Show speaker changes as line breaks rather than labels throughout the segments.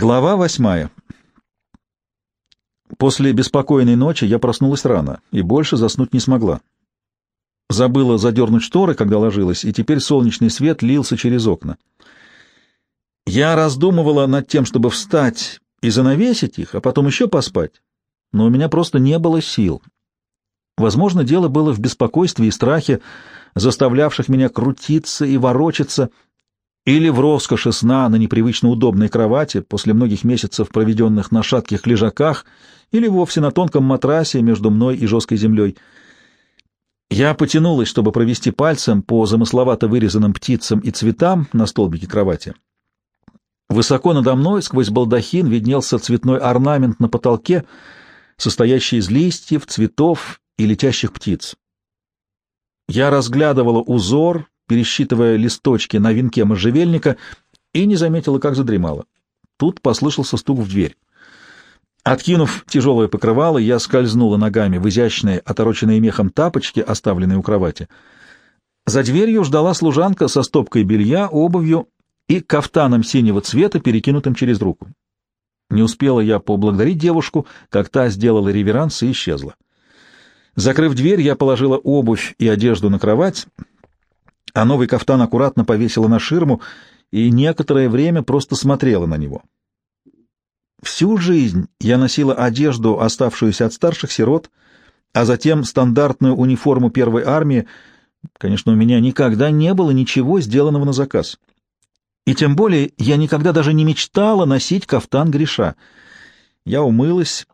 Глава восьмая. После беспокойной ночи я проснулась рано и больше заснуть не смогла. Забыла задернуть шторы, когда ложилась, и теперь солнечный свет лился через окна. Я раздумывала над тем, чтобы встать и занавесить их, а потом еще поспать, но у меня просто не было сил. Возможно, дело было в беспокойстве и страхе, заставлявших меня крутиться и ворочаться, или в роскоши сна на непривычно удобной кровати после многих месяцев, проведенных на шатких лежаках, или вовсе на тонком матрасе между мной и жесткой землей. Я потянулась, чтобы провести пальцем по замысловато вырезанным птицам и цветам на столбике кровати. Высоко надо мной, сквозь балдахин, виднелся цветной орнамент на потолке, состоящий из листьев, цветов и летящих птиц. Я разглядывала узор, пересчитывая листочки на венке можжевельника, и не заметила, как задремала. Тут послышался стук в дверь. Откинув тяжелое покрывало, я скользнула ногами в изящные, отороченные мехом тапочки, оставленные у кровати. За дверью ждала служанка со стопкой белья, обувью и кафтаном синего цвета, перекинутым через руку. Не успела я поблагодарить девушку, как та сделала реверанс и исчезла. Закрыв дверь, я положила обувь и одежду на кровать а новый кафтан аккуратно повесила на ширму и некоторое время просто смотрела на него. Всю жизнь я носила одежду, оставшуюся от старших сирот, а затем стандартную униформу первой армии. Конечно, у меня никогда не было ничего сделанного на заказ. И тем более я никогда даже не мечтала носить кафтан Гриша. Я умылась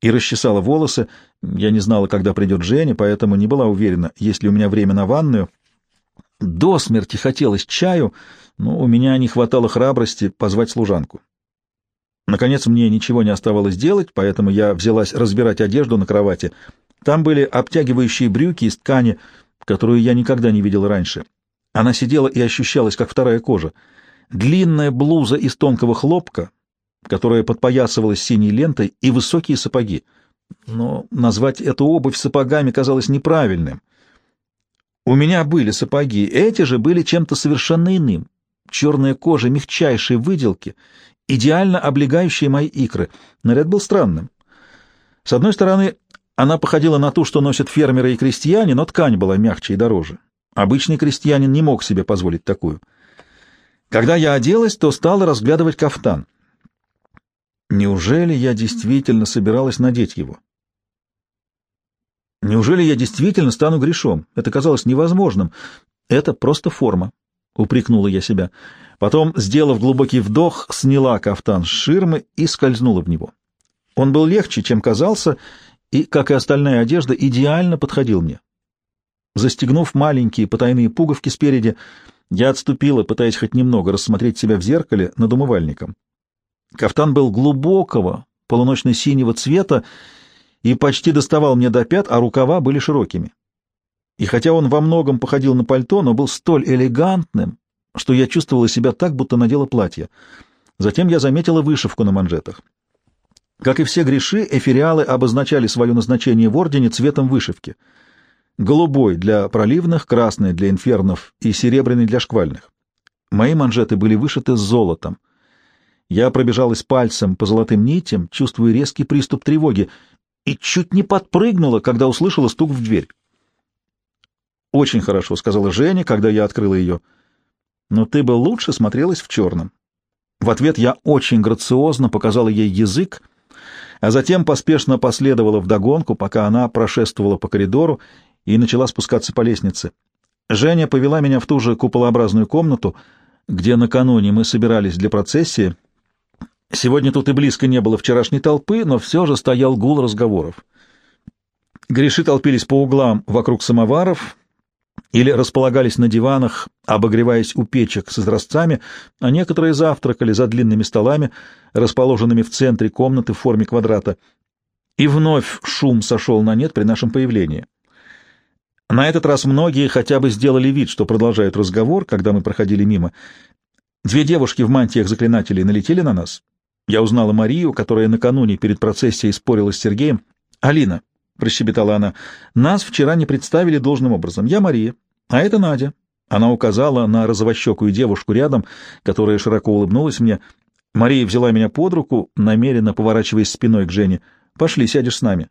и расчесала волосы. Я не знала, когда придет Женя, поэтому не была уверена, есть ли у меня время на ванную — до смерти хотелось чаю, но у меня не хватало храбрости позвать служанку. Наконец мне ничего не оставалось делать, поэтому я взялась разбирать одежду на кровати. Там были обтягивающие брюки из ткани, которую я никогда не видел раньше. Она сидела и ощущалась, как вторая кожа. Длинная блуза из тонкого хлопка, которая подпоясывалась синей лентой, и высокие сапоги. Но назвать эту обувь сапогами казалось неправильным — у меня были сапоги, эти же были чем-то совершенно иным. Черная кожа мягчайшей выделки, идеально облегающие мои икры. Наряд был странным. С одной стороны, она походила на ту, что носят фермеры и крестьяне, но ткань была мягче и дороже. Обычный крестьянин не мог себе позволить такую. Когда я оделась, то стала разглядывать кафтан. Неужели я действительно собиралась надеть его? Неужели я действительно стану грешом? Это казалось невозможным. Это просто форма, — упрекнула я себя. Потом, сделав глубокий вдох, сняла кафтан с ширмы и скользнула в него. Он был легче, чем казался, и, как и остальная одежда, идеально подходил мне. Застегнув маленькие потайные пуговки спереди, я отступила, пытаясь хоть немного рассмотреть себя в зеркале над умывальником. Кафтан был глубокого, полуночно-синего цвета, и почти доставал мне до пят, а рукава были широкими. И хотя он во многом походил на пальто, но был столь элегантным, что я чувствовала себя так, будто надела платье. Затем я заметила вышивку на манжетах. Как и все греши, эфириалы обозначали свое назначение в ордене цветом вышивки. Голубой для проливных, красный для инфернов и серебряный для шквальных. Мои манжеты были вышиты золотом. Я пробежалась пальцем по золотым нитям, чувствуя резкий приступ тревоги — и чуть не подпрыгнула, когда услышала стук в дверь. «Очень хорошо», — сказала Женя, когда я открыла ее. «Но ты бы лучше смотрелась в черном». В ответ я очень грациозно показала ей язык, а затем поспешно последовала вдогонку, пока она прошествовала по коридору и начала спускаться по лестнице. Женя повела меня в ту же куполообразную комнату, где накануне мы собирались для процессии, Сегодня тут и близко не было вчерашней толпы, но все же стоял гул разговоров. Греши толпились по углам вокруг самоваров или располагались на диванах, обогреваясь у печек с изразцами, а некоторые завтракали за длинными столами, расположенными в центре комнаты в форме квадрата. И вновь шум сошел на нет при нашем появлении. На этот раз многие хотя бы сделали вид, что продолжают разговор, когда мы проходили мимо. Две девушки в мантиях заклинателей налетели на нас, я узнала Марию, которая накануне перед процессией спорила с Сергеем. «Алина», — прощебетала она, — «нас вчера не представили должным образом. Я Мария, а это Надя». Она указала на розовощекую девушку рядом, которая широко улыбнулась мне. Мария взяла меня под руку, намеренно поворачиваясь спиной к Жене. «Пошли, сядешь с нами».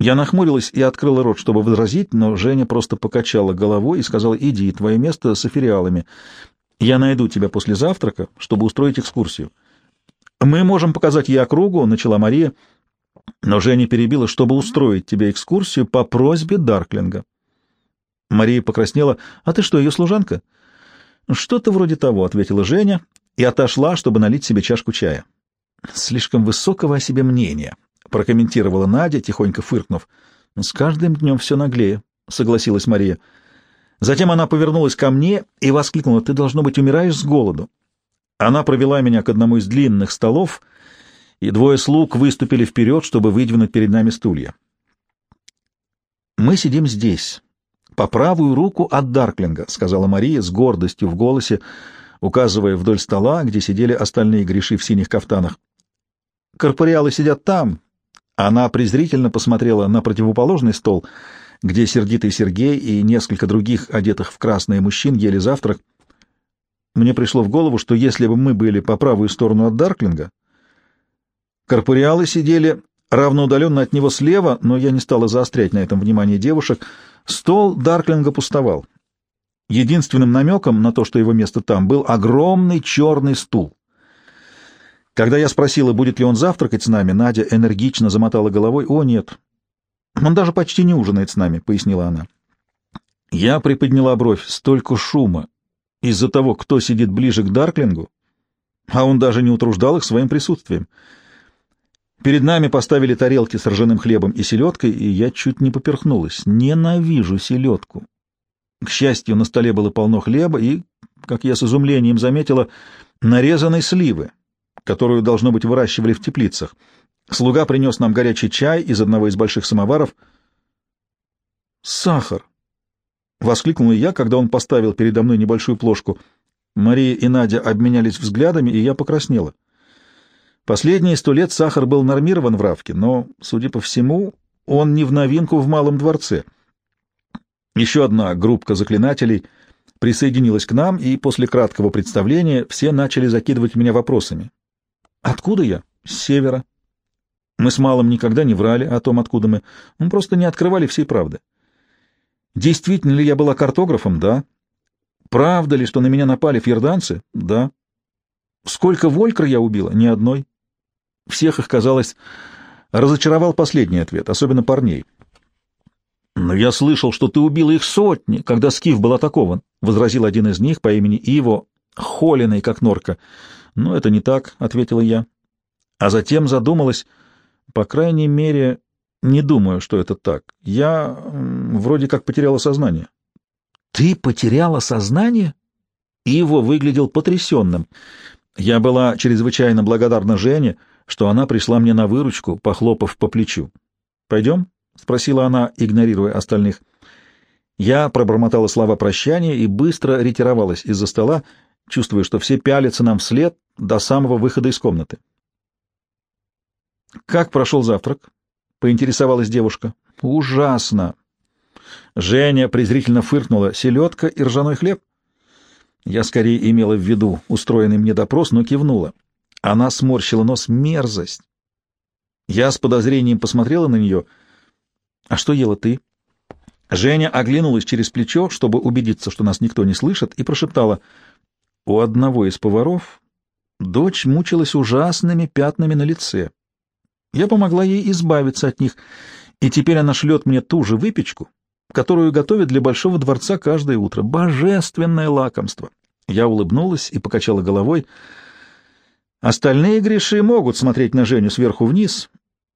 Я нахмурилась и открыла рот, чтобы возразить, но Женя просто покачала головой и сказала, «Иди, твое место с афериалами. Я найду тебя после завтрака, чтобы устроить экскурсию». «Мы можем показать ей округу», — начала Мария, но Женя перебила, чтобы устроить тебе экскурсию по просьбе Дарклинга. Мария покраснела. «А ты что, ее служанка?» «Что-то вроде того», — ответила Женя и отошла, чтобы налить себе чашку чая. «Слишком высокого о себе мнения», — прокомментировала Надя, тихонько фыркнув. «С каждым днем все наглее», — согласилась Мария. Затем она повернулась ко мне и воскликнула, «Ты, должно быть, умираешь с голоду». Она провела меня к одному из длинных столов, и двое слуг выступили вперед, чтобы выдвинуть перед нами стулья. «Мы сидим здесь, по правую руку от Дарклинга», — сказала Мария с гордостью в голосе, указывая вдоль стола, где сидели остальные греши в синих кафтанах. «Корпориалы сидят там, она презрительно посмотрела на противоположный стол, где сердитый Сергей и несколько других, одетых в красные мужчин, ели завтрак. Мне пришло в голову, что если бы мы были по правую сторону от Дарклинга, корпориалы сидели равноудаленно от него слева, но я не стала заострять на этом внимание девушек. Стол Дарклинга пустовал. Единственным намеком на то, что его место там, был огромный черный стул. Когда я спросила, будет ли он завтракать с нами, Надя энергично замотала головой. «О, нет. Он даже почти не ужинает с нами», — пояснила она. Я приподняла бровь. Столько шума из-за того, кто сидит ближе к Дарклингу, а он даже не утруждал их своим присутствием. Перед нами поставили тарелки с ржаным хлебом и селедкой, и я чуть не поперхнулась. Ненавижу селедку. К счастью, на столе было полно хлеба и, как я с изумлением заметила, нарезанной сливы которую, должно быть, выращивали в теплицах. Слуга принес нам горячий чай из одного из больших самоваров. «Сахар!» — воскликнул я, когда он поставил передо мной небольшую плошку. Мария и Надя обменялись взглядами, и я покраснела. Последние сто лет сахар был нормирован в Равке, но, судя по всему, он не в новинку в Малом дворце. Еще одна группка заклинателей присоединилась к нам, и после краткого представления все начали закидывать меня вопросами. Откуда я? С севера. Мы с Малым никогда не врали о том, откуда мы. Мы просто не открывали всей правды. Действительно ли я была картографом? Да. Правда ли, что на меня напали фьерданцы? Да. Сколько волькр я убила? Ни одной. Всех их, казалось, разочаровал последний ответ, особенно парней. «Но я слышал, что ты убила их сотни, когда Скиф был атакован», — возразил один из них по имени Иво, холеный, как норка. «Ну, это не так», — ответила я. А затем задумалась. По крайней мере, не думаю, что это так. Я вроде как потеряла сознание. «Ты потеряла сознание?» Иво выглядел потрясенным. Я была чрезвычайно благодарна Жене, что она пришла мне на выручку, похлопав по плечу. «Пойдем?» — спросила она, игнорируя остальных. Я пробормотала слова прощания и быстро ретировалась из-за стола, чувствуя, что все пялятся нам вслед до самого выхода из комнаты. «Как прошел завтрак?» — поинтересовалась девушка. «Ужасно!» Женя презрительно фыркнула. «Селедка и ржаной хлеб?» Я скорее имела в виду устроенный мне допрос, но кивнула. Она сморщила нос. «Мерзость!» Я с подозрением посмотрела на нее. «А что ела ты?» Женя оглянулась через плечо, чтобы убедиться, что нас никто не слышит, и прошептала — у одного из поваров дочь мучилась ужасными пятнами на лице. Я помогла ей избавиться от них, и теперь она шлет мне ту же выпечку, которую готовят для Большого дворца каждое утро. Божественное лакомство! Я улыбнулась и покачала головой. Остальные греши могут смотреть на Женю сверху вниз,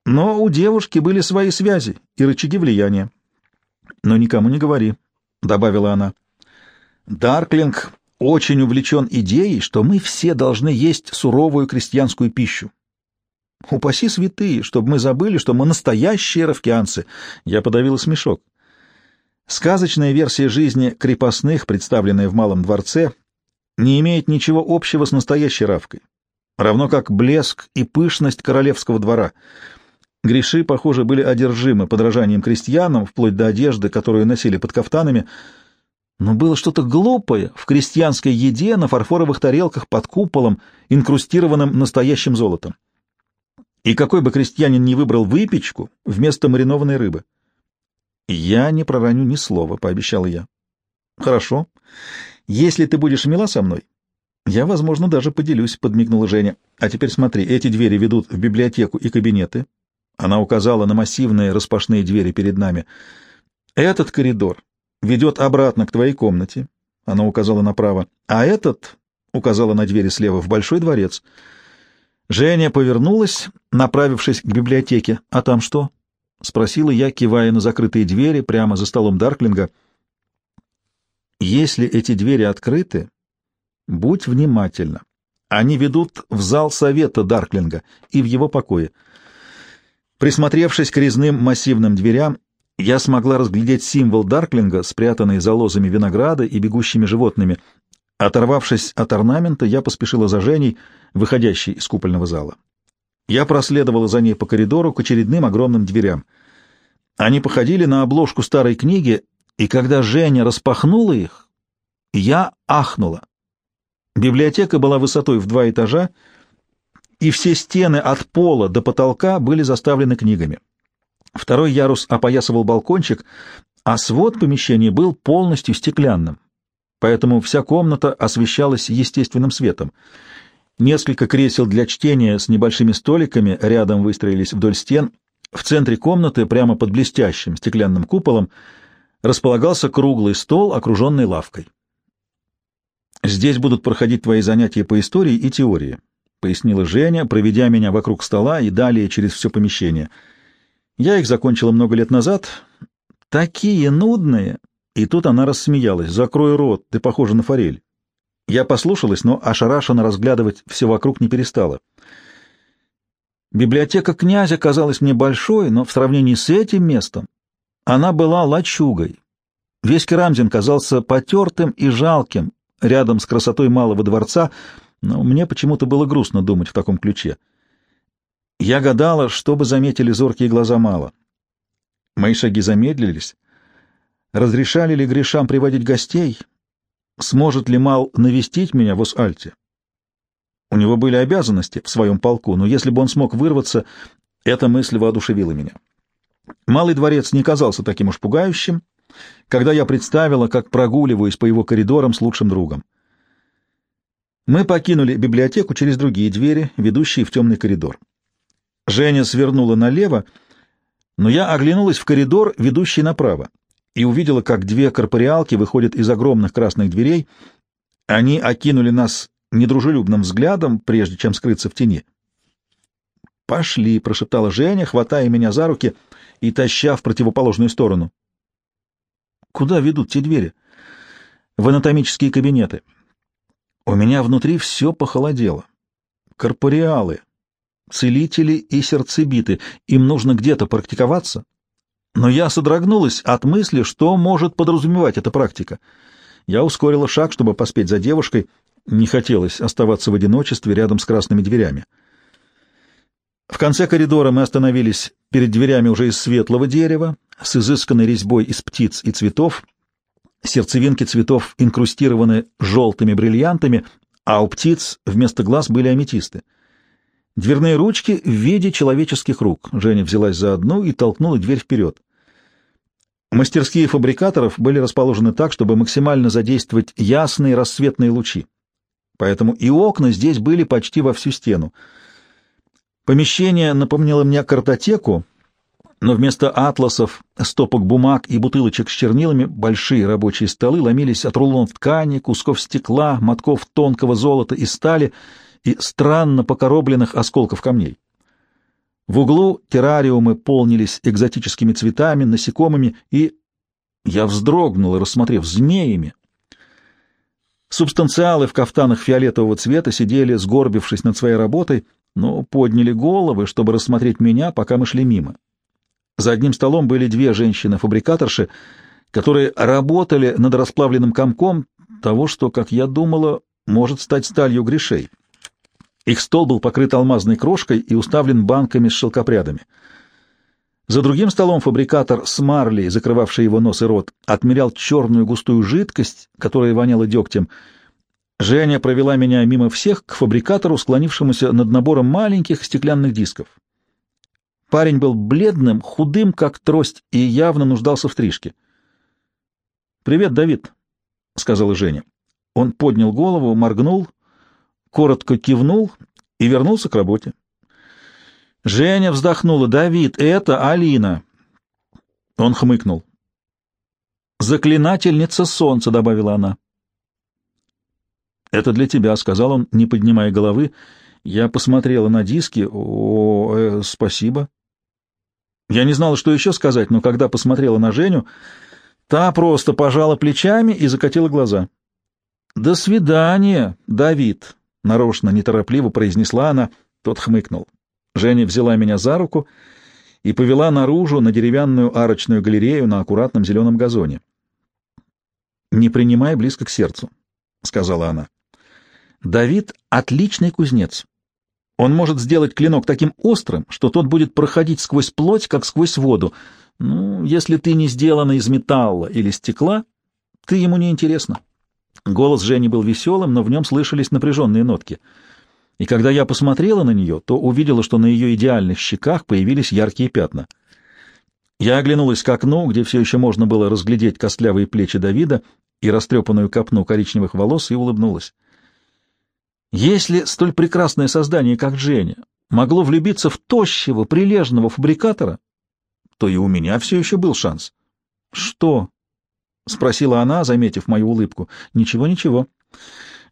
но у девушки были свои связи и рычаги влияния. — Но никому не говори, — добавила она. Дарклинг очень увлечен идеей, что мы все должны есть суровую крестьянскую пищу. Упаси святые, чтобы мы забыли, что мы настоящие ровкианцы. Я подавила смешок. Сказочная версия жизни крепостных, представленная в Малом дворце, не имеет ничего общего с настоящей равкой, равно как блеск и пышность королевского двора. Гриши, похоже, были одержимы подражанием крестьянам, вплоть до одежды, которую носили под кафтанами, Но было что-то глупое в крестьянской еде на фарфоровых тарелках под куполом, инкрустированным настоящим золотом. И какой бы крестьянин ни выбрал выпечку вместо маринованной рыбы. «Я не пророню ни слова», — пообещала я. «Хорошо. Если ты будешь мила со мной, я, возможно, даже поделюсь», — подмигнула Женя. «А теперь смотри, эти двери ведут в библиотеку и кабинеты». Она указала на массивные распашные двери перед нами. «Этот коридор ведет обратно к твоей комнате», — она указала направо, «а этот...» — указала на двери слева, — «в большой дворец». Женя повернулась, направившись к библиотеке. «А там что?» — спросила я, кивая на закрытые двери прямо за столом Дарклинга. «Если эти двери открыты, будь внимательна. Они ведут в зал совета Дарклинга и в его покое». Присмотревшись к резным массивным дверям, я смогла разглядеть символ Дарклинга, спрятанный за лозами винограда и бегущими животными. Оторвавшись от орнамента, я поспешила за Женей, выходящей из купольного зала. Я проследовала за ней по коридору к очередным огромным дверям. Они походили на обложку старой книги, и когда Женя распахнула их, я ахнула. Библиотека была высотой в два этажа, и все стены от пола до потолка были заставлены книгами. Второй ярус опоясывал балкончик, а свод помещения был полностью стеклянным, поэтому вся комната освещалась естественным светом. Несколько кресел для чтения с небольшими столиками рядом выстроились вдоль стен. В центре комнаты, прямо под блестящим стеклянным куполом, располагался круглый стол, окруженный лавкой. «Здесь будут проходить твои занятия по истории и теории», пояснила Женя, проведя меня вокруг стола и далее через все помещение. Я их закончила много лет назад. Такие нудные. И тут она рассмеялась. «Закрой рот, ты похожа на форель». Я послушалась, но ошарашенно разглядывать все вокруг не перестала. Библиотека князя казалась мне большой, но в сравнении с этим местом она была лачугой. Весь Керамзин казался потертым и жалким рядом с красотой малого дворца — но мне почему-то было грустно думать в таком ключе. Я гадала, что бы заметили зоркие глаза мало. Мои шаги замедлились. Разрешали ли грешам приводить гостей? Сможет ли Мал навестить меня в Ос-Альте? У него были обязанности в своем полку, но если бы он смог вырваться, эта мысль воодушевила меня. Малый дворец не казался таким уж пугающим, когда я представила, как прогуливаюсь по его коридорам с лучшим другом. Мы покинули библиотеку через другие двери, ведущие в темный коридор. Женя свернула налево, но я оглянулась в коридор, ведущий направо, и увидела, как две корпориалки выходят из огромных красных дверей. Они окинули нас недружелюбным взглядом, прежде чем скрыться в тени. «Пошли», — прошептала Женя, хватая меня за руки и таща в противоположную сторону. «Куда ведут те двери?» «В анатомические кабинеты». У меня внутри все похолодело. Корпориалы, целители и сердцебиты, им нужно где-то практиковаться. Но я содрогнулась от мысли, что может подразумевать эта практика. Я ускорила шаг, чтобы поспеть за девушкой. Не хотелось оставаться в одиночестве рядом с красными дверями. В конце коридора мы остановились перед дверями уже из светлого дерева, с изысканной резьбой из птиц и цветов, Сердцевинки цветов инкрустированы желтыми бриллиантами, а у птиц вместо глаз были аметисты. Дверные ручки в виде человеческих рук. Женя взялась за одну и толкнула дверь вперед. Мастерские фабрикаторов были расположены так, чтобы максимально задействовать ясные рассветные лучи. Поэтому и окна здесь были почти во всю стену. Помещение напомнило мне картотеку, но вместо атласов, стопок бумаг и бутылочек с чернилами большие рабочие столы ломились от рулонов ткани, кусков стекла, мотков тонкого золота и стали и странно покоробленных осколков камней. В углу террариумы полнились экзотическими цветами, насекомыми и... Я вздрогнул, рассмотрев змеями. Субстанциалы в кафтанах фиолетового цвета сидели, сгорбившись над своей работой, но подняли головы, чтобы рассмотреть меня, пока мы шли мимо. За одним столом были две женщины-фабрикаторши, которые работали над расплавленным комком того, что, как я думала, может стать сталью грешей. Их стол был покрыт алмазной крошкой и уставлен банками с шелкопрядами. За другим столом фабрикатор с марлей, закрывавший его нос и рот, отмерял черную густую жидкость, которая воняла дегтем. Женя провела меня мимо всех к фабрикатору, склонившемуся над набором маленьких стеклянных дисков. Парень был бледным, худым, как трость, и явно нуждался в стрижке. «Привет, Давид», — сказала Женя. Он поднял голову, моргнул, коротко кивнул и вернулся к работе. Женя вздохнула. «Давид, это Алина!» Он хмыкнул. «Заклинательница солнца», — добавила она. «Это для тебя», — сказал он, не поднимая головы. Я посмотрела на диски. «О, э, спасибо». Я не знала, что еще сказать, но когда посмотрела на Женю, та просто пожала плечами и закатила глаза. «До свидания, Давид», — нарочно неторопливо произнесла она. Тот хмыкнул. Женя взяла меня за руку и повела наружу на деревянную арочную галерею на аккуратном зеленом газоне. «Не принимай близко к сердцу», — сказала она. «Давид — отличный кузнец. Он может сделать клинок таким острым, что тот будет проходить сквозь плоть, как сквозь воду. Ну, если ты не сделана из металла или стекла, ты ему не интересна». Голос Жени был веселым, но в нем слышались напряженные нотки — и когда я посмотрела на нее, то увидела, что на ее идеальных щеках появились яркие пятна. Я оглянулась к окну, где все еще можно было разглядеть костлявые плечи Давида и растрепанную копну коричневых волос, и улыбнулась. Если столь прекрасное создание, как Женя, могло влюбиться в тощего, прилежного фабрикатора, то и у меня все еще был шанс. — Что? — спросила она, заметив мою улыбку. — Ничего, ничего.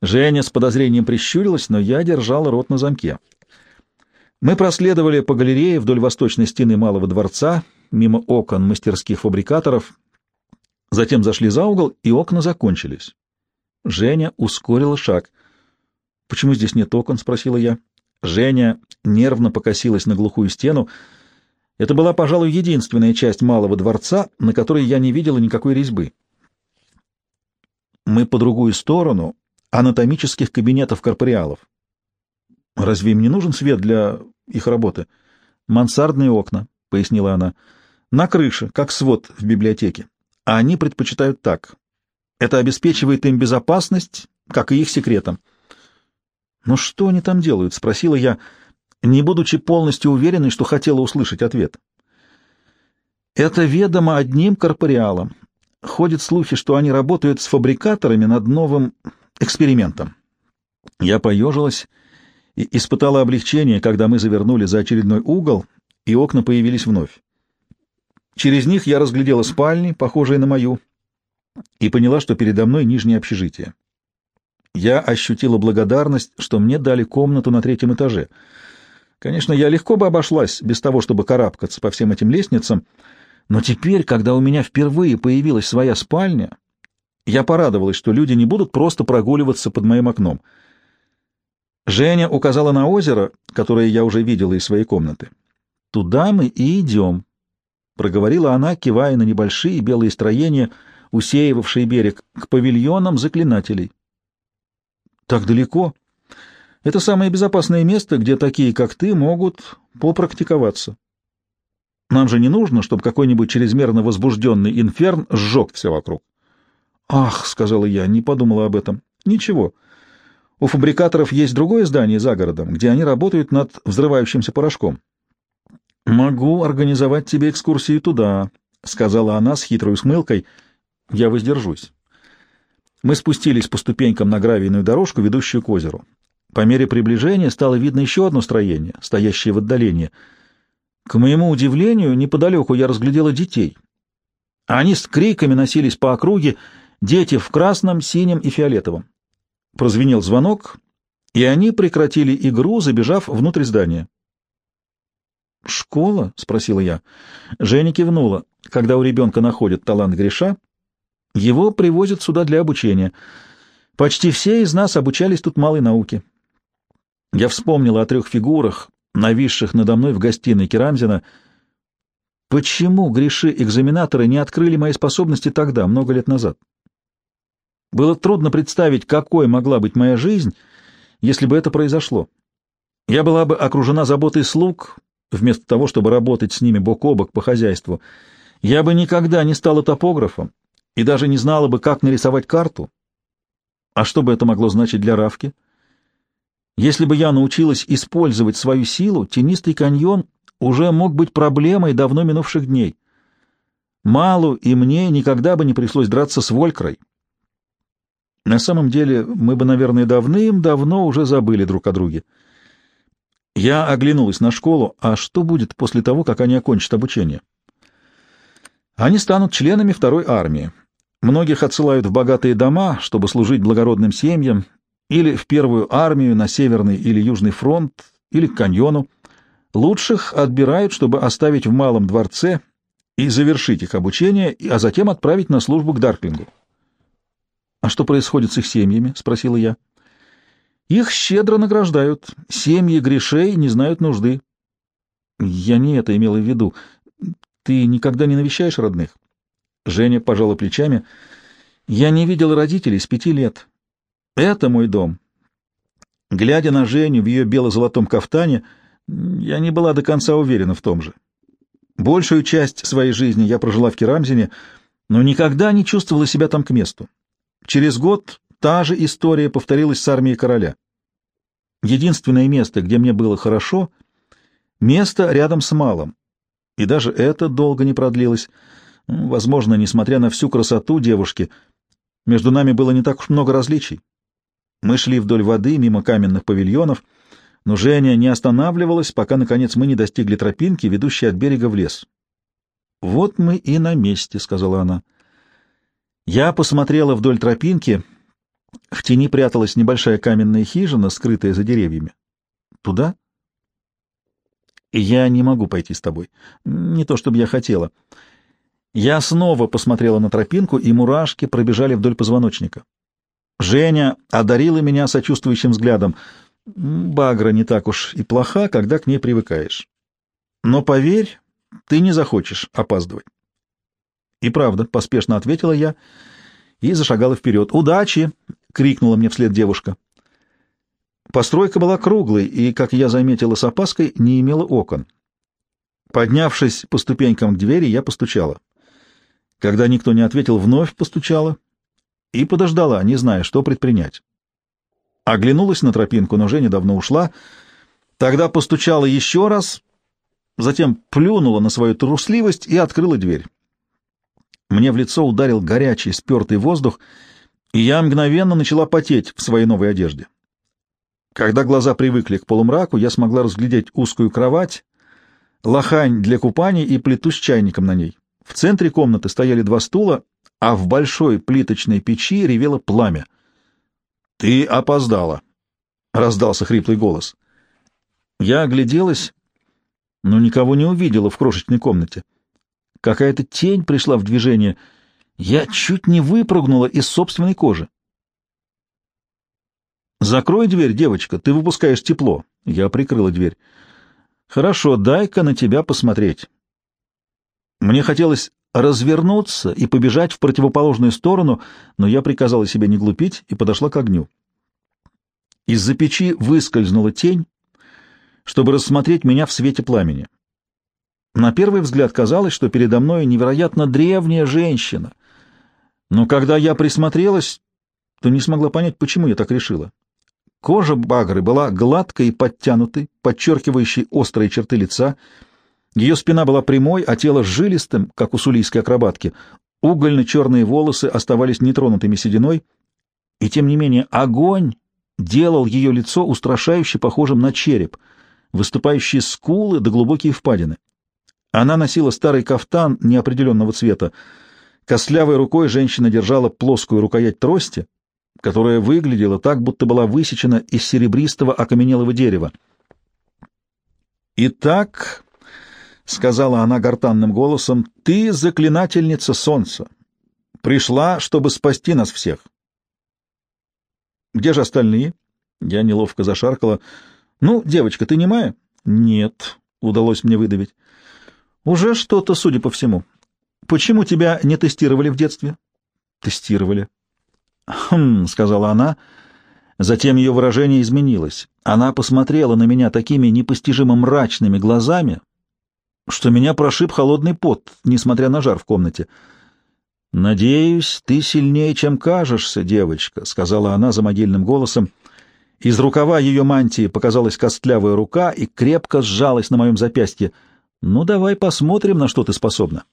Женя с подозрением прищурилась, но я держал рот на замке. Мы проследовали по галерее вдоль восточной стены Малого дворца, мимо окон мастерских фабрикаторов. Затем зашли за угол, и окна закончились. Женя ускорила шаг. «Почему здесь нет окон?» — спросила я. Женя нервно покосилась на глухую стену. Это была, пожалуй, единственная часть Малого дворца, на которой я не видела никакой резьбы. Мы по другую сторону анатомических кабинетов корпориалов. Разве им не нужен свет для их работы? Мансардные окна, — пояснила она, — на крыше, как свод в библиотеке. А они предпочитают так. Это обеспечивает им безопасность, как и их секретам. «Но что они там делают?» — спросила я, не будучи полностью уверенной, что хотела услышать ответ. «Это ведомо одним корпориалом. Ходят слухи, что они работают с фабрикаторами над новым экспериментом. Я поежилась и испытала облегчение, когда мы завернули за очередной угол, и окна появились вновь. Через них я разглядела спальни, похожие на мою, и поняла, что передо мной нижнее общежитие. Я ощутила благодарность, что мне дали комнату на третьем этаже. Конечно, я легко бы обошлась без того, чтобы карабкаться по всем этим лестницам, но теперь, когда у меня впервые появилась своя спальня, я порадовалась, что люди не будут просто прогуливаться под моим окном. Женя указала на озеро, которое я уже видела из своей комнаты. «Туда мы и идем», — проговорила она, кивая на небольшие белые строения, усеивавшие берег, к павильонам заклинателей. «Так далеко? Это самое безопасное место, где такие, как ты, могут попрактиковаться. Нам же не нужно, чтобы какой-нибудь чрезмерно возбужденный инферн сжег все вокруг». «Ах», — сказала я, — не подумала об этом. «Ничего. У фабрикаторов есть другое здание за городом, где они работают над взрывающимся порошком». «Могу организовать тебе экскурсию туда», — сказала она с хитрой усмылкой. «Я воздержусь». Мы спустились по ступенькам на гравийную дорожку, ведущую к озеру. По мере приближения стало видно еще одно строение, стоящее в отдалении. К моему удивлению, неподалеку я разглядела детей. Они с криками носились по округе, Дети в красном, синем и фиолетовом. Прозвенел звонок, и они прекратили игру, забежав внутрь здания. «Школа?» — спросила я. Женя кивнула. Когда у ребенка находят талант греша, его привозят сюда для обучения. Почти все из нас обучались тут малой науке. Я вспомнила о трех фигурах, нависших надо мной в гостиной Керамзина. Почему греши-экзаменаторы не открыли мои способности тогда, много лет назад? Было трудно представить, какой могла быть моя жизнь, если бы это произошло. Я была бы окружена заботой слуг, вместо того, чтобы работать с ними бок о бок по хозяйству, я бы никогда не стала топографом и даже не знала бы, как нарисовать карту. А что бы это могло значить для Равки? Если бы я научилась использовать свою силу, тенистый каньон уже мог быть проблемой давно минувших дней. Малу и мне никогда бы не пришлось драться с Волькрой. На самом деле, мы бы, наверное, давным-давно уже забыли друг о друге. Я оглянулась на школу, а что будет после того, как они окончат обучение? Они станут членами второй армии. Многих отсылают в богатые дома, чтобы служить благородным семьям, или в первую армию на Северный или Южный фронт, или к каньону. Лучших отбирают, чтобы оставить в малом дворце и завершить их обучение, а затем отправить на службу к Дарклингу. — А что происходит с их семьями? — спросила я. — Их щедро награждают. Семьи грешей не знают нужды. — Я не это имела в виду. Ты никогда не навещаешь родных? Женя пожала плечами. — Я не видел родителей с пяти лет. Это мой дом. Глядя на Женю в ее бело-золотом кафтане, я не была до конца уверена в том же. Большую часть своей жизни я прожила в Керамзине, но никогда не чувствовала себя там к месту. Через год та же история повторилась с армией короля. Единственное место, где мне было хорошо — место рядом с Малом. И даже это долго не продлилось. Возможно, несмотря на всю красоту девушки, между нами было не так уж много различий. Мы шли вдоль воды, мимо каменных павильонов, но Женя не останавливалась, пока, наконец, мы не достигли тропинки, ведущей от берега в лес. «Вот мы и на месте», — сказала она. Я посмотрела вдоль тропинки. В тени пряталась небольшая каменная хижина, скрытая за деревьями. «Туда?» «Я не могу пойти с тобой. Не то, чтобы я хотела». Я снова посмотрела на тропинку, и мурашки пробежали вдоль позвоночника. Женя одарила меня сочувствующим взглядом. Багра не так уж и плоха, когда к ней привыкаешь. Но поверь, ты не захочешь опаздывать. И правда, поспешно ответила я и зашагала вперед. «Удачи!» — крикнула мне вслед девушка. Постройка была круглой и, как я заметила с опаской, не имела окон. Поднявшись по ступенькам к двери, я постучала. Когда никто не ответил, вновь постучала — и подождала, не зная, что предпринять. Оглянулась на тропинку, но Женя давно ушла. Тогда постучала еще раз, затем плюнула на свою трусливость и открыла дверь. Мне в лицо ударил горячий, спертый воздух, и я мгновенно начала потеть в своей новой одежде. Когда глаза привыкли к полумраку, я смогла разглядеть узкую кровать, лохань для купания и плиту с чайником на ней. В центре комнаты стояли два стула, а в большой плиточной печи ревело пламя. «Ты опоздала!» — раздался хриплый голос. Я огляделась, но никого не увидела в крошечной комнате. Какая-то тень пришла в движение. Я чуть не выпрыгнула из собственной кожи. «Закрой дверь, девочка, ты выпускаешь тепло». Я прикрыла дверь. «Хорошо, дай-ка на тебя посмотреть». Мне хотелось развернуться и побежать в противоположную сторону, но я приказала себе не глупить и подошла к огню. Из-за печи выскользнула тень, чтобы рассмотреть меня в свете пламени. На первый взгляд казалось, что передо мной невероятно древняя женщина, но когда я присмотрелась, то не смогла понять, почему я так решила. Кожа багры была гладкой и подтянутой, подчеркивающей острые черты лица — ее спина была прямой, а тело жилистым, как у сулийской акробатки. Угольно-черные волосы оставались нетронутыми сединой, и тем не менее огонь делал ее лицо устрашающе похожим на череп, выступающие скулы да глубокие впадины. Она носила старый кафтан неопределенного цвета. Костлявой рукой женщина держала плоскую рукоять трости, которая выглядела так, будто была высечена из серебристого окаменелого дерева. Итак, — сказала она гортанным голосом, — ты заклинательница солнца. Пришла, чтобы спасти нас всех. — Где же остальные? Я неловко зашаркала. — Ну, девочка, ты не моя? — Нет, — удалось мне выдавить. — Уже что-то, судя по всему. Почему тебя не тестировали в детстве? — Тестировали. — Хм, — сказала она. Затем ее выражение изменилось. Она посмотрела на меня такими непостижимо мрачными глазами, что меня прошиб холодный пот, несмотря на жар в комнате. «Надеюсь, ты сильнее, чем кажешься, девочка», — сказала она за могильным голосом. Из рукава ее мантии показалась костлявая рука и крепко сжалась на моем запястье. «Ну, давай посмотрим, на что ты способна».